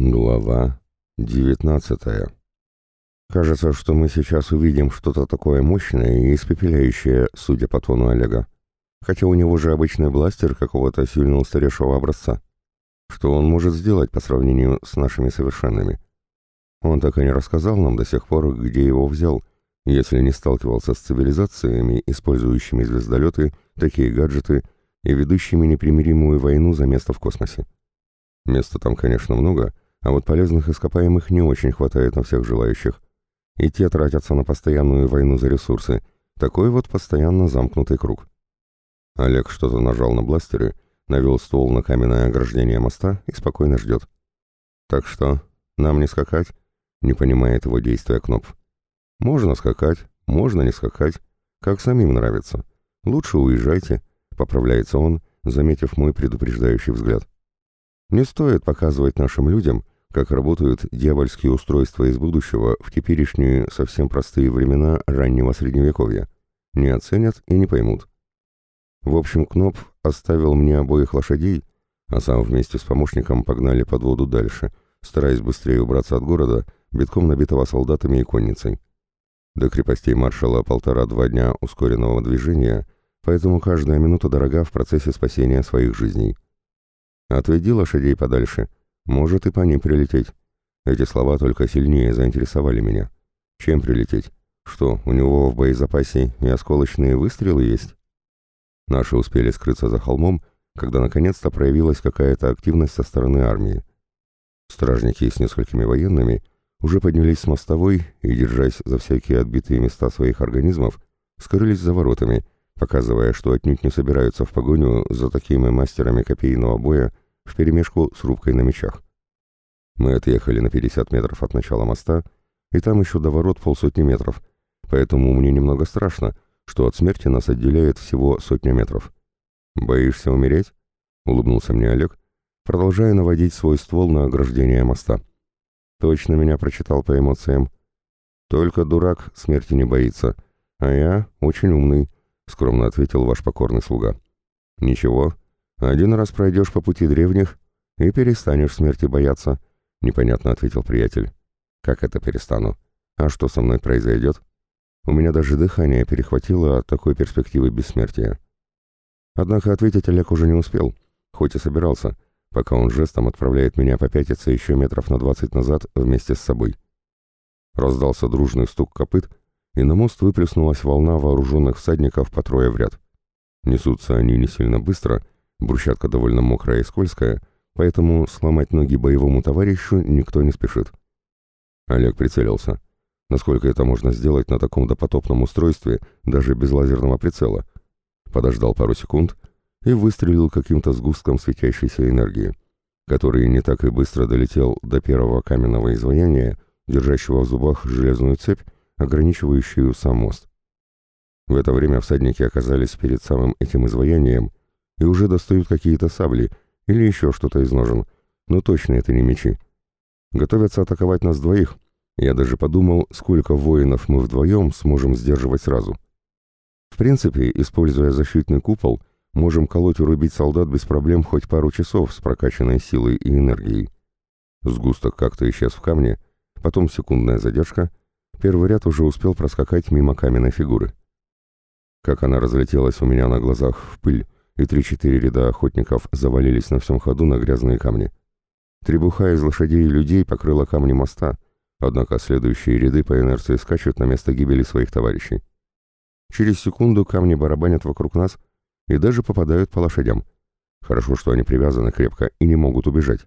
Глава девятнадцатая. Кажется, что мы сейчас увидим что-то такое мощное и испепеляющее, судя по тону Олега. Хотя у него же обычный бластер какого-то сильно устаревшего образца. Что он может сделать по сравнению с нашими совершенными? Он так и не рассказал нам до сих пор, где его взял, если не сталкивался с цивилизациями, использующими звездолеты, такие гаджеты и ведущими непримиримую войну за место в космосе. Места там, конечно, много, а вот полезных ископаемых не очень хватает на всех желающих. И те тратятся на постоянную войну за ресурсы. Такой вот постоянно замкнутый круг. Олег что-то нажал на бластеры, навел ствол на каменное ограждение моста и спокойно ждет. «Так что, нам не скакать?» — не понимает его действия Кнопф. «Можно скакать, можно не скакать, как самим нравится. Лучше уезжайте», — поправляется он, заметив мой предупреждающий взгляд. Не стоит показывать нашим людям, как работают дьявольские устройства из будущего в теперешние совсем простые времена раннего средневековья. Не оценят и не поймут. В общем, Кнопф оставил мне обоих лошадей, а сам вместе с помощником погнали под воду дальше, стараясь быстрее убраться от города, битком набитого солдатами и конницей. До крепостей маршала полтора-два дня ускоренного движения, поэтому каждая минута дорога в процессе спасения своих жизней. «Отведи лошадей подальше. Может и по ним прилететь». Эти слова только сильнее заинтересовали меня. Чем прилететь? Что, у него в боезапасе и осколочные выстрелы есть? Наши успели скрыться за холмом, когда наконец-то проявилась какая-то активность со стороны армии. Стражники с несколькими военными уже поднялись с мостовой и, держась за всякие отбитые места своих организмов, скрылись за воротами — показывая, что отнюдь не собираются в погоню за такими мастерами копейного боя вперемешку с рубкой на мечах. Мы отъехали на 50 метров от начала моста, и там еще до ворот полсотни метров, поэтому мне немного страшно, что от смерти нас отделяет всего сотня метров. «Боишься умереть?» — улыбнулся мне Олег, продолжая наводить свой ствол на ограждение моста. Точно меня прочитал по эмоциям. «Только дурак смерти не боится, а я очень умный», — скромно ответил ваш покорный слуга. «Ничего, один раз пройдешь по пути древних и перестанешь смерти бояться», — непонятно ответил приятель. «Как это перестану? А что со мной произойдет? У меня даже дыхание перехватило от такой перспективы бессмертия». Однако ответить Олег уже не успел, хоть и собирался, пока он жестом отправляет меня попятиться еще метров на двадцать назад вместе с собой. Раздался дружный стук копыт, и на мост выплеснулась волна вооруженных всадников по трое в ряд. Несутся они не сильно быстро, брусчатка довольно мокрая и скользкая, поэтому сломать ноги боевому товарищу никто не спешит. Олег прицелился. Насколько это можно сделать на таком допотопном устройстве, даже без лазерного прицела? Подождал пару секунд и выстрелил каким-то сгустком светящейся энергии, который не так и быстро долетел до первого каменного изваяния, держащего в зубах железную цепь, ограничивающую сам мост. В это время всадники оказались перед самым этим изваянием и уже достают какие-то сабли или еще что-то из ножен, но точно это не мечи. Готовятся атаковать нас двоих. Я даже подумал, сколько воинов мы вдвоем сможем сдерживать сразу. В принципе, используя защитный купол, можем колоть и рубить солдат без проблем хоть пару часов с прокачанной силой и энергией. Сгусток как-то исчез в камне, потом секундная задержка, Первый ряд уже успел проскакать мимо каменной фигуры. Как она разлетелась у меня на глазах в пыль, и три-четыре ряда охотников завалились на всем ходу на грязные камни. Требуха из лошадей и людей покрыла камни моста, однако следующие ряды по инерции скачут на место гибели своих товарищей. Через секунду камни барабанят вокруг нас и даже попадают по лошадям. Хорошо, что они привязаны крепко и не могут убежать.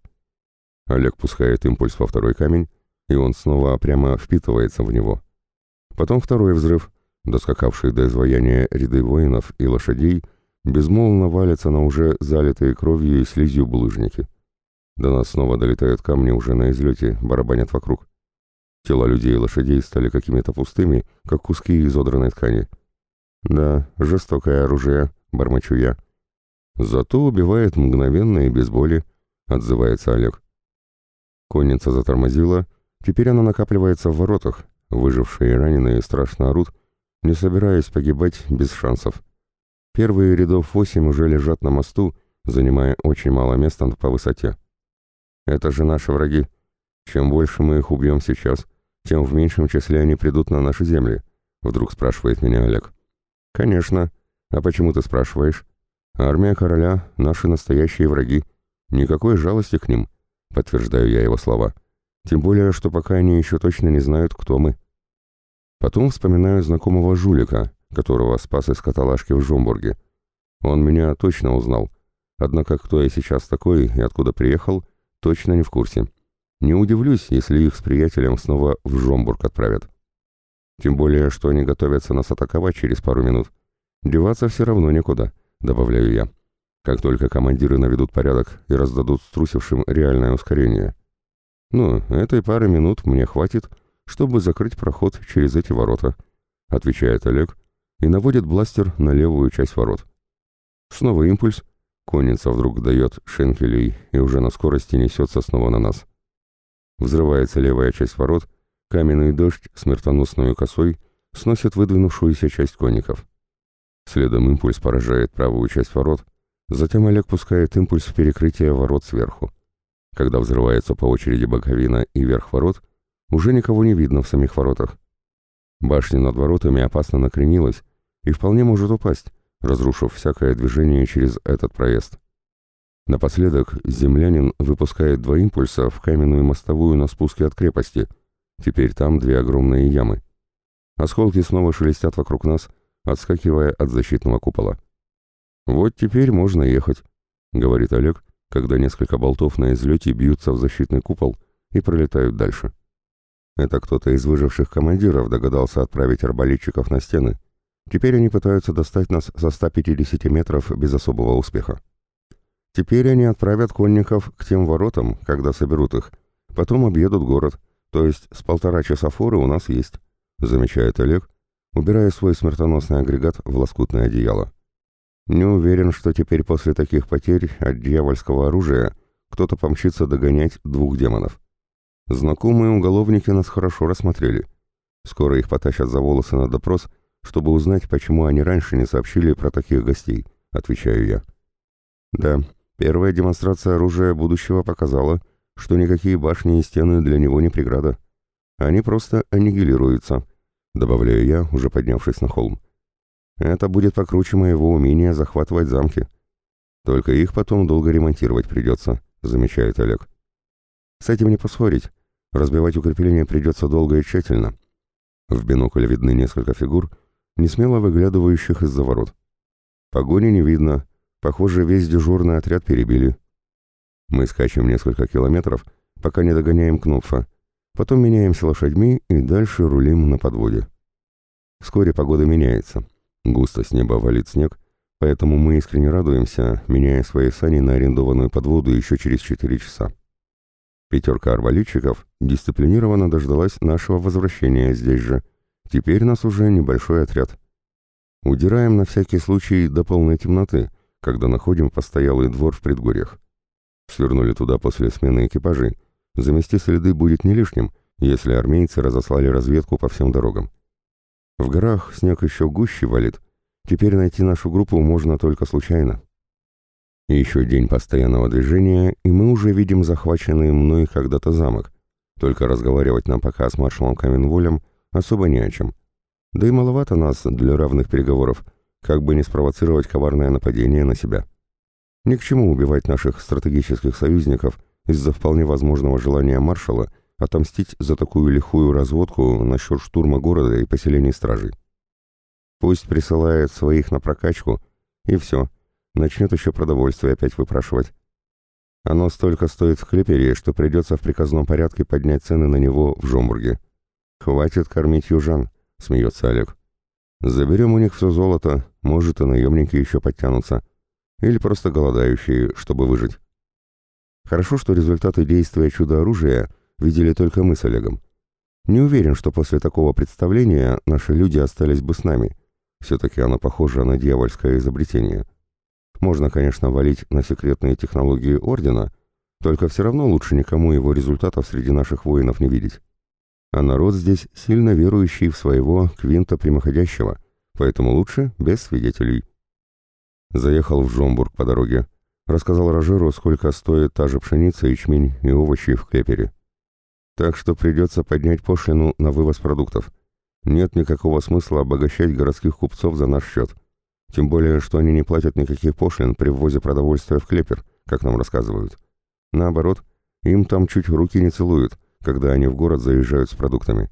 Олег пускает импульс во второй камень, и он снова прямо впитывается в него. Потом второй взрыв, доскакавший до изваяния ряды воинов и лошадей, безмолвно валятся на уже залитые кровью и слизью булыжники. До нас снова долетают камни уже на излете, барабанят вокруг. Тела людей и лошадей стали какими-то пустыми, как куски изодранной ткани. «Да, жестокое оружие», — бормочу я. «Зато убивает мгновенно и без боли», — отзывается Олег. Конница затормозила, Теперь она накапливается в воротах, выжившие и раненые страшно орут, не собираясь погибать без шансов. Первые рядов восемь уже лежат на мосту, занимая очень мало места по высоте. «Это же наши враги», Чем больше мы их убьем сейчас, тем в меньшем числе они придут на наши земли, вдруг спрашивает меня Олег. Конечно. А почему ты спрашиваешь? Армия короля — наши настоящие враги. Никакой жалости к ним, подтверждаю я его слова. Тем более, что пока они еще точно не знают, кто мы. Потом вспоминаю знакомого жулика, которого спас из каталажки в Жомбурге. Он меня точно узнал. Однако кто я сейчас такой и откуда приехал, точно не в курсе. Не удивлюсь, если их с приятелем снова в Жомбург отправят. Тем более, что они готовятся нас атаковать через пару минут. Деваться все равно некуда, добавляю я. Как только командиры наведут порядок и раздадут струсившим реальное ускорение. Ну, этой пары минут мне хватит, чтобы закрыть проход через эти ворота, отвечает Олег и наводит бластер на левую часть ворот. Снова импульс. Конница вдруг дает шенкелей и уже на скорости несется снова на нас. Взрывается левая часть ворот, каменный дождь, смертоносную косой, сносит выдвинувшуюся часть конников. Следом импульс поражает правую часть ворот, затем Олег пускает импульс в перекрытие ворот сверху. Когда взрывается по очереди боковина и верх ворот, уже никого не видно в самих воротах. Башня над воротами опасно накренилась и вполне может упасть, разрушив всякое движение через этот проезд. Напоследок землянин выпускает два импульса в каменную мостовую на спуске от крепости. Теперь там две огромные ямы. Осколки снова шелестят вокруг нас, отскакивая от защитного купола. «Вот теперь можно ехать», — говорит Олег, когда несколько болтов на излете бьются в защитный купол и пролетают дальше. Это кто-то из выживших командиров догадался отправить арбалетчиков на стены. Теперь они пытаются достать нас со 150 метров без особого успеха. Теперь они отправят конников к тем воротам, когда соберут их. Потом объедут город, то есть с полтора часа форы у нас есть, замечает Олег, убирая свой смертоносный агрегат в лоскутное одеяло. Не уверен, что теперь после таких потерь от дьявольского оружия кто-то помчится догонять двух демонов. Знакомые уголовники нас хорошо рассмотрели. Скоро их потащат за волосы на допрос, чтобы узнать, почему они раньше не сообщили про таких гостей, отвечаю я. Да, первая демонстрация оружия будущего показала, что никакие башни и стены для него не преграда. Они просто аннигилируются, добавляю я, уже поднявшись на холм. Это будет покруче моего умения захватывать замки. Только их потом долго ремонтировать придется, замечает Олег. С этим не поспорить. Разбивать укрепления придется долго и тщательно. В бинокль видны несколько фигур, не смело выглядывающих из-за ворот. Погони не видно. Похоже, весь дежурный отряд перебили. Мы скачем несколько километров, пока не догоняем Кнопфа. Потом меняемся лошадьми и дальше рулим на подводе. Вскоре погода меняется. Густо с неба валит снег, поэтому мы искренне радуемся, меняя свои сани на арендованную подводу еще через 4 часа. Пятерка арбалетчиков дисциплинированно дождалась нашего возвращения здесь же. Теперь нас уже небольшой отряд. Удираем на всякий случай до полной темноты, когда находим постоялый двор в предгорьях. Свернули туда после смены экипажей. Замести следы будет не лишним, если армейцы разослали разведку по всем дорогам. В горах снег еще гуще валит. Теперь найти нашу группу можно только случайно. Еще день постоянного движения, и мы уже видим захваченный мной когда-то замок. Только разговаривать нам пока с маршалом Каменволем особо не о чем. Да и маловато нас для равных переговоров, как бы не спровоцировать коварное нападение на себя. Ни к чему убивать наших стратегических союзников из-за вполне возможного желания маршала отомстить за такую лихую разводку насчет штурма города и поселений стражей. Пусть присылает своих на прокачку, и все — начнет еще продовольствие опять выпрашивать. Оно столько стоит в Клепере, что придется в приказном порядке поднять цены на него в Жомбурге. «Хватит кормить южан», — смеется Олег. «Заберем у них все золото, может, и наемники еще подтянутся. Или просто голодающие, чтобы выжить». Хорошо, что результаты действия чудо-оружия видели только мы с Олегом. Не уверен, что после такого представления наши люди остались бы с нами. Все-таки оно похоже на дьявольское изобретение. Можно, конечно, валить на секретные технологии Ордена, только все равно лучше никому его результатов среди наших воинов не видеть. А народ здесь сильно верующий в своего Квинта Прямоходящего, поэтому лучше без свидетелей. Заехал в Жомбург по дороге. Рассказал Рожеру, сколько стоит та же пшеница, ячмень и овощи в Клепере. Так что придется поднять пошлину на вывоз продуктов. Нет никакого смысла обогащать городских купцов за наш счет. Тем более, что они не платят никаких пошлин при ввозе продовольствия в Клепер, как нам рассказывают. Наоборот, им там чуть руки не целуют, когда они в город заезжают с продуктами.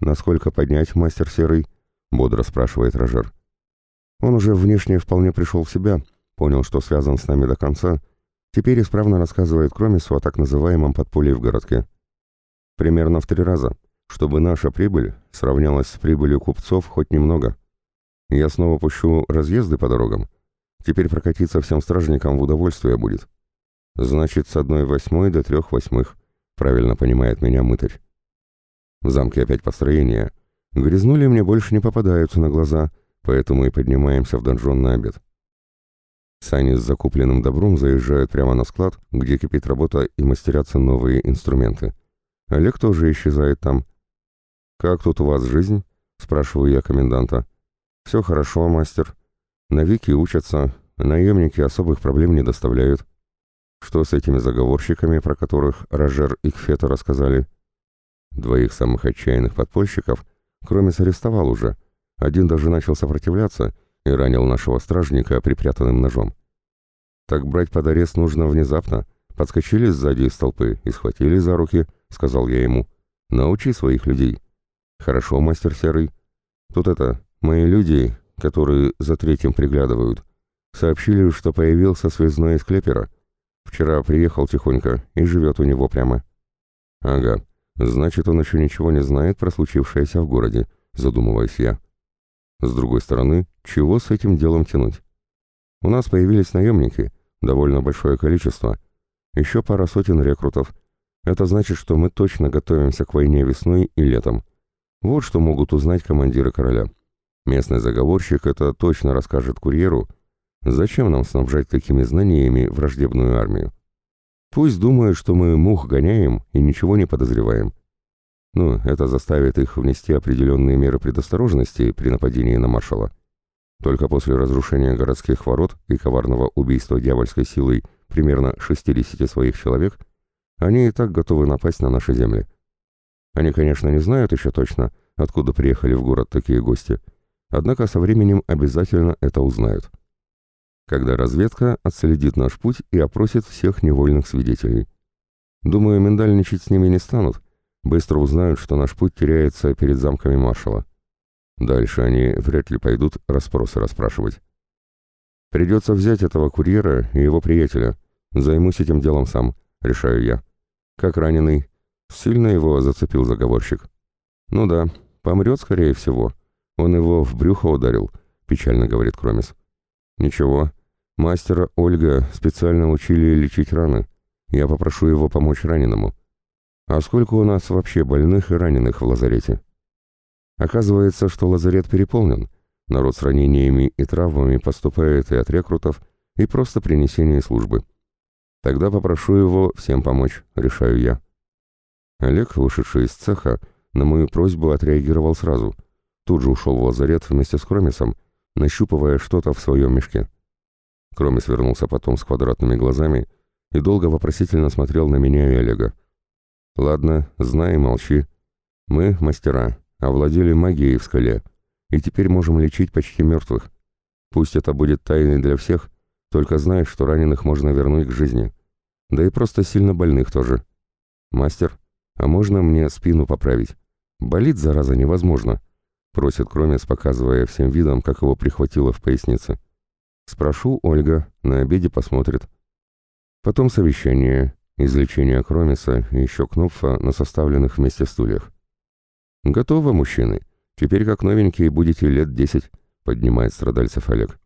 «Насколько поднять, мастер Серый?» — бодро спрашивает Рожер. Он уже внешне вполне пришел в себя, понял, что связан с нами до конца, теперь исправно рассказывает Кромису о так называемом подполье в городке. Примерно в три раза, чтобы наша прибыль сравнялась с прибылью купцов хоть немного. Я снова пущу разъезды по дорогам. Теперь прокатиться всем стражникам в удовольствие будет. Значит, с одной восьмой до трех восьмых, правильно понимает меня мытарь. В замке опять построение. Грязнули мне больше не попадаются на глаза, поэтому и поднимаемся в донжон на обед. Сани с закупленным добром заезжают прямо на склад, где кипит работа и мастерятся новые инструменты. Олег тоже исчезает там. «Как тут у вас жизнь?» — спрашиваю я коменданта. «Все хорошо, мастер. Навики учатся, наемники особых проблем не доставляют. Что с этими заговорщиками, про которых Рожер и Кфета рассказали?» Двоих самых отчаянных подпольщиков Кромис арестовал уже. Один даже начал сопротивляться и ранил нашего стражника припрятанным ножом. «Так брать под арест нужно внезапно. Подскочили сзади из толпы и схватили за руки», — сказал я ему. «Научи своих людей». «Хорошо, мастер Серый. Тут это, мои люди, которые за третьим приглядывают, сообщили, что появился связной из Клепера. Вчера приехал тихонько и живет у него прямо». «Ага, значит, он еще ничего не знает про случившееся в городе», — задумываюсь я. С другой стороны, чего с этим делом тянуть? У нас появились наемники, довольно большое количество, еще пара сотен рекрутов. Это значит, что мы точно готовимся к войне весной и летом. Вот что могут узнать командиры короля. Местный заговорщик это точно расскажет курьеру, зачем нам снабжать такими знаниями враждебную армию. Пусть думают, что мы мух гоняем и ничего не подозреваем. Ну, это заставит их внести определенные меры предосторожности при нападении на маршала. Только после разрушения городских ворот и коварного убийства дьявольской силой примерно 60 своих человек, они и так готовы напасть на наши земли. Они, конечно, не знают еще точно, откуда приехали в город такие гости, однако со временем обязательно это узнают. Когда разведка отследит наш путь и опросит всех невольных свидетелей. Думаю, миндальничать с ними не станут, быстро узнают, что наш путь теряется перед замками маршала. Дальше они вряд ли пойдут расспросы расспрашивать. Придется взять этого курьера и его приятеля. Займусь этим делом сам, решаю я. Как раненый. Сильно его зацепил заговорщик. Ну да, помрет, скорее всего. Он его в брюхо ударил, печально говорит Кромис. Ничего, мастера Ольга специально учили лечить раны. Я попрошу его помочь раненому. А сколько у нас вообще больных и раненых в лазарете? Оказывается, что лазарет переполнен. Народ с ранениями и травмами поступает и от рекрутов, и просто при несении службы. Тогда попрошу его всем помочь, решаю я. Олег, вышедший из цеха, на мою просьбу отреагировал сразу. Тут же ушел в лазарет вместе с Кромисом, нащупывая что-то в своем мешке. Кромис вернулся потом с квадратными глазами и долго вопросительно смотрел на меня и Олега. Ладно, знай и молчи. Мы, мастера, овладели магией в скале, и теперь можем лечить почти мертвых. Пусть это будет тайной для всех, только знай, что раненых можно вернуть к жизни. Да и просто сильно больных тоже. Мастер, а можно мне спину поправить? Болит, зараза, невозможно. Просит Кромес, показывая всем видом, как его прихватило в пояснице. Спрошу, Ольга, на обеде посмотрит. Потом совещание, Излечение Кромиса и еще Кнопфа на составленных вместе стульях. «Готово, мужчины. Теперь как новенькие будете лет десять», — поднимает страдальцев Олег.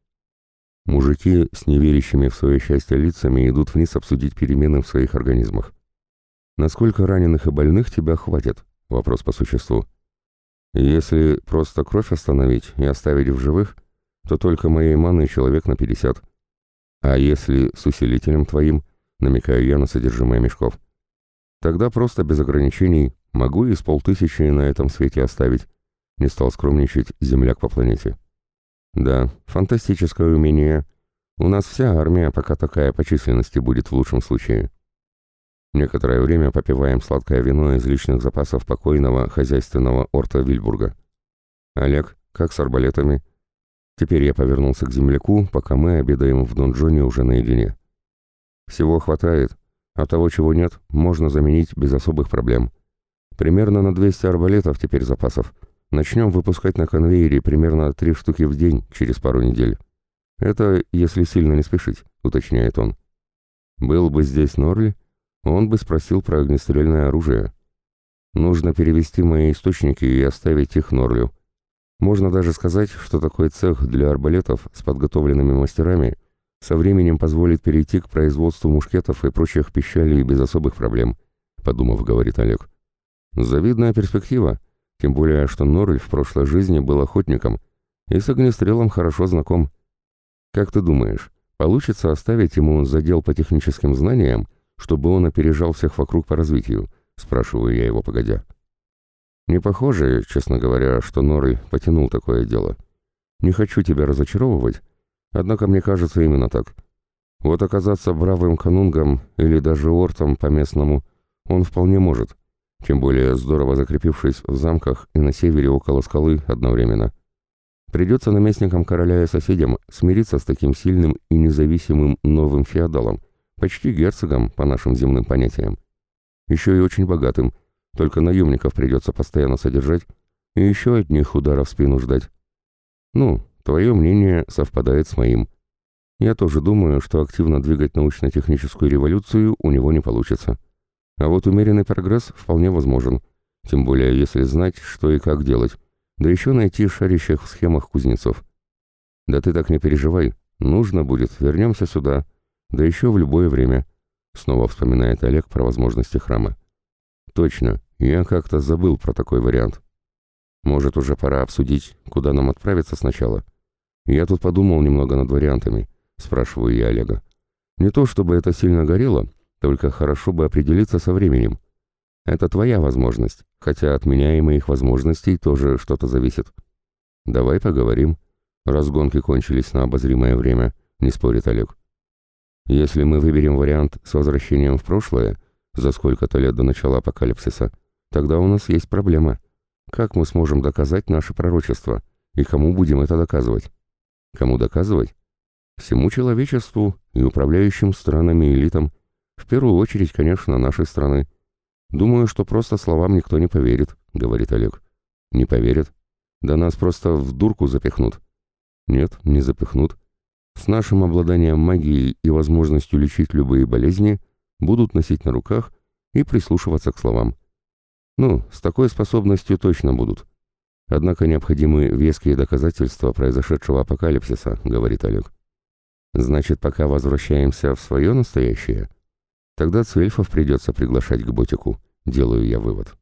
Мужики с неверящими в свое счастье лицами идут вниз обсудить перемены в своих организмах. «Насколько раненых и больных тебя хватит?» — вопрос по существу. «Если просто кровь остановить и оставить в живых, то только моей маны человек на пятьдесят. А если с усилителем твоим — намекаю я на содержимое мешков. Тогда просто без ограничений могу и с полтысячи на этом свете оставить. Не стал скромничать земляк по планете. Да, фантастическое умение. У нас вся армия пока такая по численности будет в лучшем случае. Некоторое время попиваем сладкое вино из личных запасов покойного хозяйственного Орта Вильбурга. «Олег, как с арбалетами?» Теперь я повернулся к земляку, пока мы обедаем в донжоне уже наедине. «Всего хватает, а того, чего нет, можно заменить без особых проблем. Примерно на 200 арбалетов теперь запасов. Начнем выпускать на конвейере примерно три штуки в день через пару недель. Это если сильно не спешить», — уточняет он. «Был бы здесь Норли, он бы спросил про огнестрельное оружие. Нужно перевести мои источники и оставить их Норлю. Можно даже сказать, что такой цех для арбалетов с подготовленными мастерами со временем позволит перейти к производству мушкетов и прочих пищалей без особых проблем, подумав, говорит Олег. Завидная перспектива, тем более, что Норль в прошлой жизни был охотником и с огнестрелом хорошо знаком. Как ты думаешь, получится оставить ему задел по техническим знаниям, чтобы он опережал всех вокруг по развитию? Спрашиваю я его погодя. Не похоже, честно говоря, что Норль потянул такое дело. Не хочу тебя разочаровывать, однако мне кажется именно так. Вот оказаться бравым канунгом или даже ортом по-местному он вполне может, тем более здорово закрепившись в замках и на севере около скалы одновременно. Придется наместникам короля и соседям смириться с таким сильным и независимым новым феодалом, почти герцогом по нашим земным понятиям. Еще и очень богатым – только наемников придется постоянно содержать и еще от них удара в спину ждать. Ну, твое мнение совпадает с моим. Я тоже думаю, что активно двигать научно-техническую революцию у него не получится. А вот умеренный прогресс вполне возможен, тем более если знать, что и как делать, да еще найти шарящих в схемах кузнецов. Да ты так не переживай, нужно будет, вернемся сюда, да еще в любое время. Снова вспоминает Олег про возможности храма. Точно, я как-то забыл про такой вариант. Может, уже пора обсудить, куда нам отправиться сначала? Я тут подумал немного над вариантами, спрашиваю я Олега. Не то чтобы это сильно горело, только хорошо бы определиться со временем. Это твоя возможность, хотя от меня и моих возможностей тоже что-то зависит. Давай поговорим. Разгонки кончились на обозримое время, не спорит Олег. Если мы выберем вариант с возвращением в прошлое, за сколько-то лет до начала апокалипсиса, тогда у нас есть проблема. Как мы сможем доказать наше пророчество? И кому будем это доказывать? Кому доказывать? Всему человечеству и управляющим странами элитам. В первую очередь, конечно, нашей страны. Думаю, что просто словам никто не поверит, говорит Олег. Не поверят? Да нас просто в дурку запихнут. Нет, не запихнут. С нашим обладанием магией и возможностью лечить любые болезни – будут носить на руках и прислушиваться к словам. Ну, с такой способностью точно будут. Однако необходимы веские доказательства произошедшего апокалипсиса, говорит Олег. Значит, пока возвращаемся в свое настоящее, тогда Цвельфов придется приглашать к Ботику, делаю я вывод.